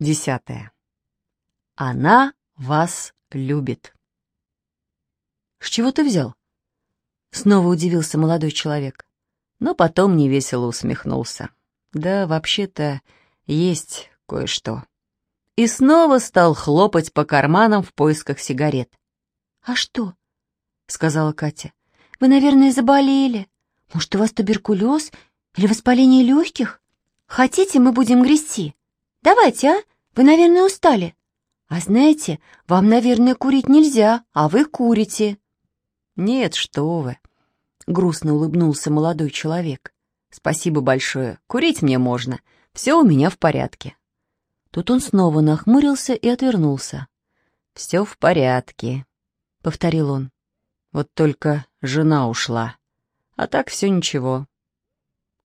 Десятое. Она вас любит. С чего ты взял? Снова удивился молодой человек, но потом невесело усмехнулся. Да, вообще-то, есть кое-что. И снова стал хлопать по карманам в поисках сигарет. «А что?» — сказала Катя. «Вы, наверное, заболели. Может, у вас туберкулез или воспаление легких? Хотите, мы будем грести? Давайте, а? Вы, наверное, устали. А знаете, вам, наверное, курить нельзя, а вы курите». «Нет, что вы!» — грустно улыбнулся молодой человек. «Спасибо большое. Курить мне можно. Все у меня в порядке». Тут он снова нахмурился и отвернулся. «Все в порядке», — повторил он. «Вот только жена ушла. А так все ничего».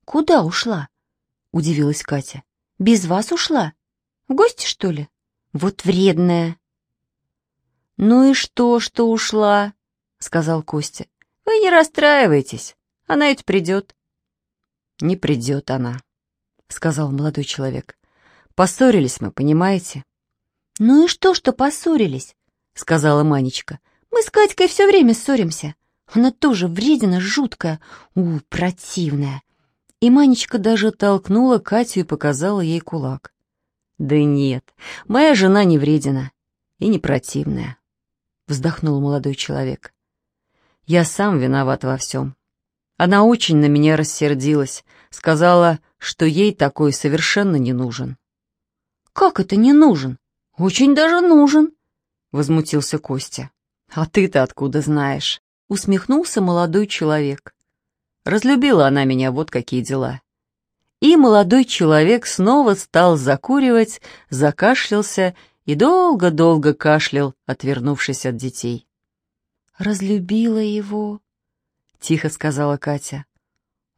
«Куда ушла?» — удивилась Катя. «Без вас ушла? Гости, что ли? Вот вредная». «Ну и что, что ушла?» — сказал Костя. «Вы не расстраивайтесь, она ведь придет». «Не придет она», — сказал молодой человек. Поссорились мы, понимаете?» «Ну и что, что поссорились?» — сказала Манечка. «Мы с Катькой все время ссоримся. Она тоже вредина жуткая, у, противная». И Манечка даже толкнула Катю и показала ей кулак. «Да нет, моя жена не вредина и не противная», — вздохнул молодой человек. «Я сам виноват во всем. Она очень на меня рассердилась, сказала, что ей такой совершенно не нужен. «Как это не нужен? Очень даже нужен!» — возмутился Костя. «А ты-то откуда знаешь?» — усмехнулся молодой человек. Разлюбила она меня, вот какие дела. И молодой человек снова стал закуривать, закашлялся и долго-долго кашлял, отвернувшись от детей. «Разлюбила его», — тихо сказала Катя.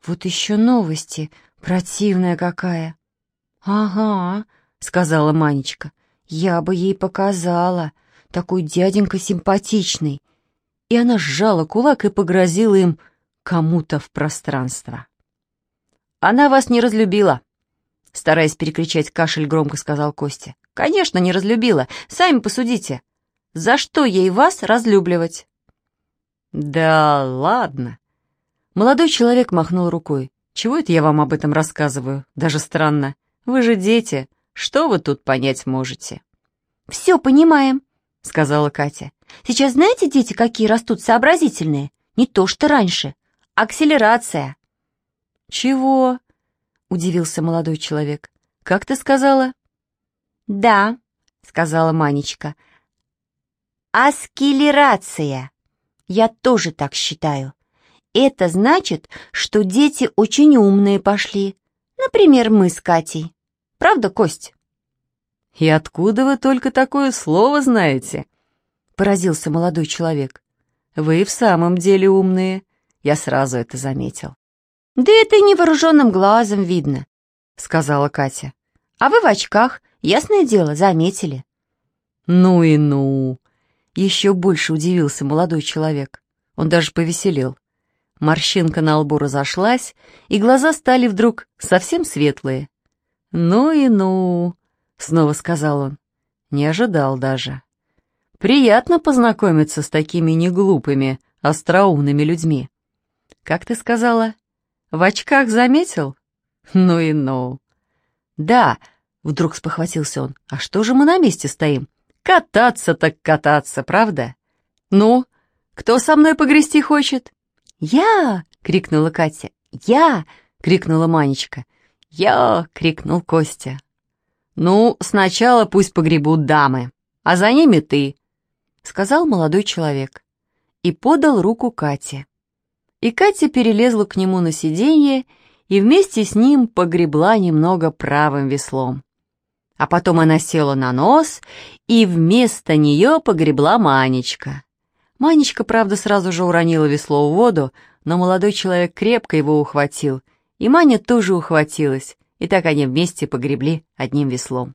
«Вот еще новости, противная какая». «Ага», сказала Манечка. «Я бы ей показала. Такой дяденька симпатичный». И она сжала кулак и погрозила им кому-то в пространство. «Она вас не разлюбила», — стараясь перекричать кашель, громко сказал Костя. «Конечно, не разлюбила. Сами посудите. За что ей вас разлюбливать?» «Да ладно». Молодой человек махнул рукой. «Чего это я вам об этом рассказываю? Даже странно. Вы же дети. Что вы тут понять можете?» «Все понимаем», — сказала Катя. «Сейчас знаете, дети, какие растут сообразительные? Не то что раньше. Акселерация». «Чего?» — удивился молодой человек. «Как ты сказала?» «Да», — сказала Манечка. «Аскелерация. Я тоже так считаю. Это значит, что дети очень умные пошли. Например, мы с Катей. Правда, Кость?» «И откуда вы только такое слово знаете?» — поразился молодой человек. «Вы в самом деле умные. Я сразу это заметил». «Да это невооруженным глазом видно», — сказала Катя. «А вы в очках, ясное дело, заметили». «Ну и ну!» — еще больше удивился молодой человек. Он даже повеселел. Морщинка на лбу разошлась, и глаза стали вдруг совсем светлые. «Ну и ну», — снова сказал он. Не ожидал даже. «Приятно познакомиться с такими неглупыми, остроумными людьми. Как ты сказала? В очках заметил? Ну и ну». «Да», — вдруг спохватился он, — «а что же мы на месте стоим? Кататься так кататься, правда? Ну, кто со мной погрести хочет?» «Я!» — крикнула Катя. «Я!» — крикнула Манечка. «Я!» — крикнул Костя. «Ну, сначала пусть погребут дамы, а за ними ты», — сказал молодой человек. И подал руку Кате. И Катя перелезла к нему на сиденье и вместе с ним погребла немного правым веслом. А потом она села на нос, и вместо нее погребла Манечка. Манечка, правда, сразу же уронила весло в воду, но молодой человек крепко его ухватил — и Маня тоже ухватилась, и так они вместе погребли одним веслом.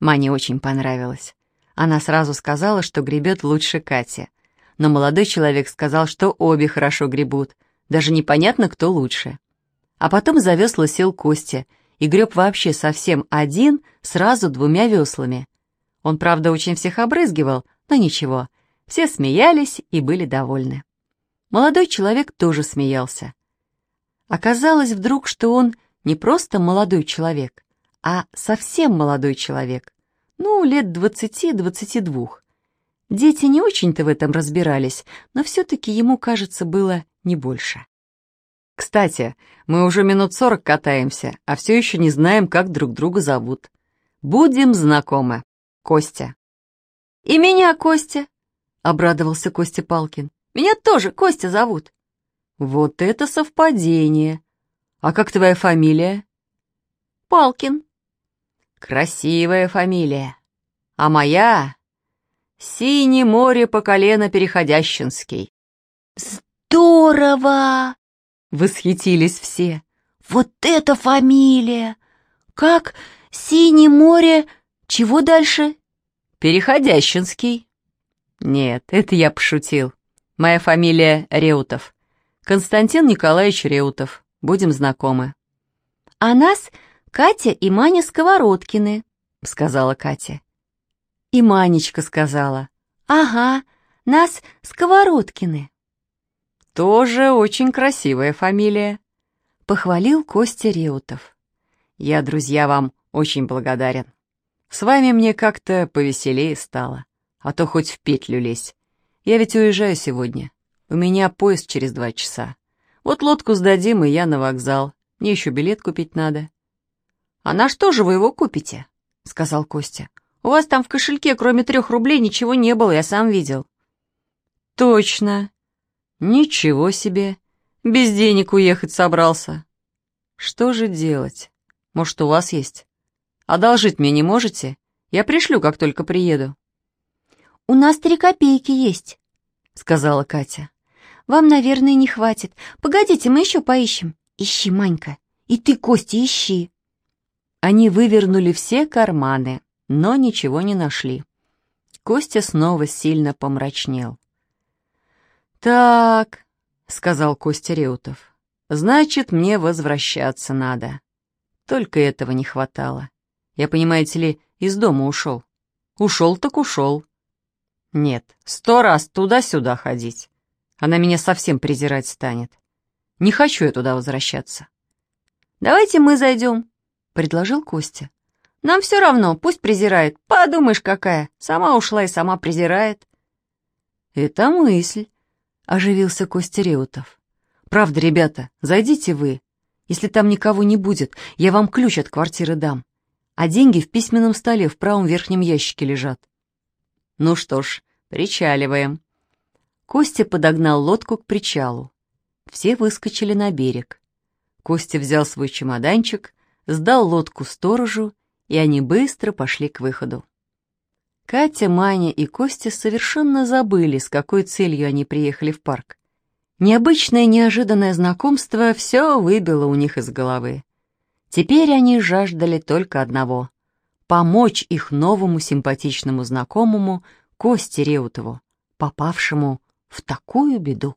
Мане очень понравилось. Она сразу сказала, что гребет лучше Кати. Но молодой человек сказал, что обе хорошо гребут, даже непонятно, кто лучше. А потом за весла сел Костя, и греб вообще совсем один, сразу двумя веслами. Он, правда, очень всех обрызгивал, но ничего, все смеялись и были довольны. Молодой человек тоже смеялся. Оказалось вдруг, что он не просто молодой человек, а совсем молодой человек, ну, лет двадцати-двадцати двух. Дети не очень-то в этом разбирались, но все-таки ему, кажется, было не больше. Кстати, мы уже минут сорок катаемся, а все еще не знаем, как друг друга зовут. Будем знакомы. Костя. «И меня Костя», — обрадовался Костя Палкин. «Меня тоже Костя зовут». «Вот это совпадение! А как твоя фамилия?» «Палкин». «Красивая фамилия. А моя Синее море по колено переходящинский. Здорово! Восхитились все. Вот это фамилия! Как Синее море... Чего дальше? Переходящинский. Нет, это я пошутил. Моя фамилия Реутов. Константин Николаевич Реутов. Будем знакомы. А нас Катя и Маня Сковородкины, сказала Катя. И Манечка сказала. «Ага, нас Сковородкины». «Тоже очень красивая фамилия», — похвалил Костя Реутов. «Я, друзья, вам очень благодарен. С вами мне как-то повеселее стало, а то хоть в петлю лезь. Я ведь уезжаю сегодня. У меня поезд через два часа. Вот лодку сдадим, и я на вокзал. Мне еще билет купить надо». «А на что же вы его купите?» — сказал Костя. У вас там в кошельке, кроме трех рублей, ничего не было, я сам видел». «Точно. Ничего себе. Без денег уехать собрался. Что же делать? Может, у вас есть? Одолжить мне не можете? Я пришлю, как только приеду». «У нас три копейки есть», — сказала Катя. «Вам, наверное, не хватит. Погодите, мы еще поищем. Ищи, Манька. И ты, Костя, ищи». Они вывернули все карманы, но ничего не нашли. Костя снова сильно помрачнел. «Так», — сказал Костя Реутов, — «значит, мне возвращаться надо. Только этого не хватало. Я, понимаете ли, из дома ушел. Ушел так ушел. Нет, сто раз туда-сюда ходить. Она меня совсем презирать станет. Не хочу я туда возвращаться». «Давайте мы зайдем», — предложил Костя. Нам все равно, пусть презирает. Подумаешь, какая. Сама ушла и сама презирает. Это мысль, оживился Костя Реутов. Правда, ребята, зайдите вы. Если там никого не будет, я вам ключ от квартиры дам. А деньги в письменном столе в правом верхнем ящике лежат. Ну что ж, причаливаем. Костя подогнал лодку к причалу. Все выскочили на берег. Костя взял свой чемоданчик, сдал лодку сторожу и они быстро пошли к выходу. Катя, Маня и Костя совершенно забыли, с какой целью они приехали в парк. Необычное неожиданное знакомство все выбило у них из головы. Теперь они жаждали только одного — помочь их новому симпатичному знакомому Косте Реутову, попавшему в такую беду.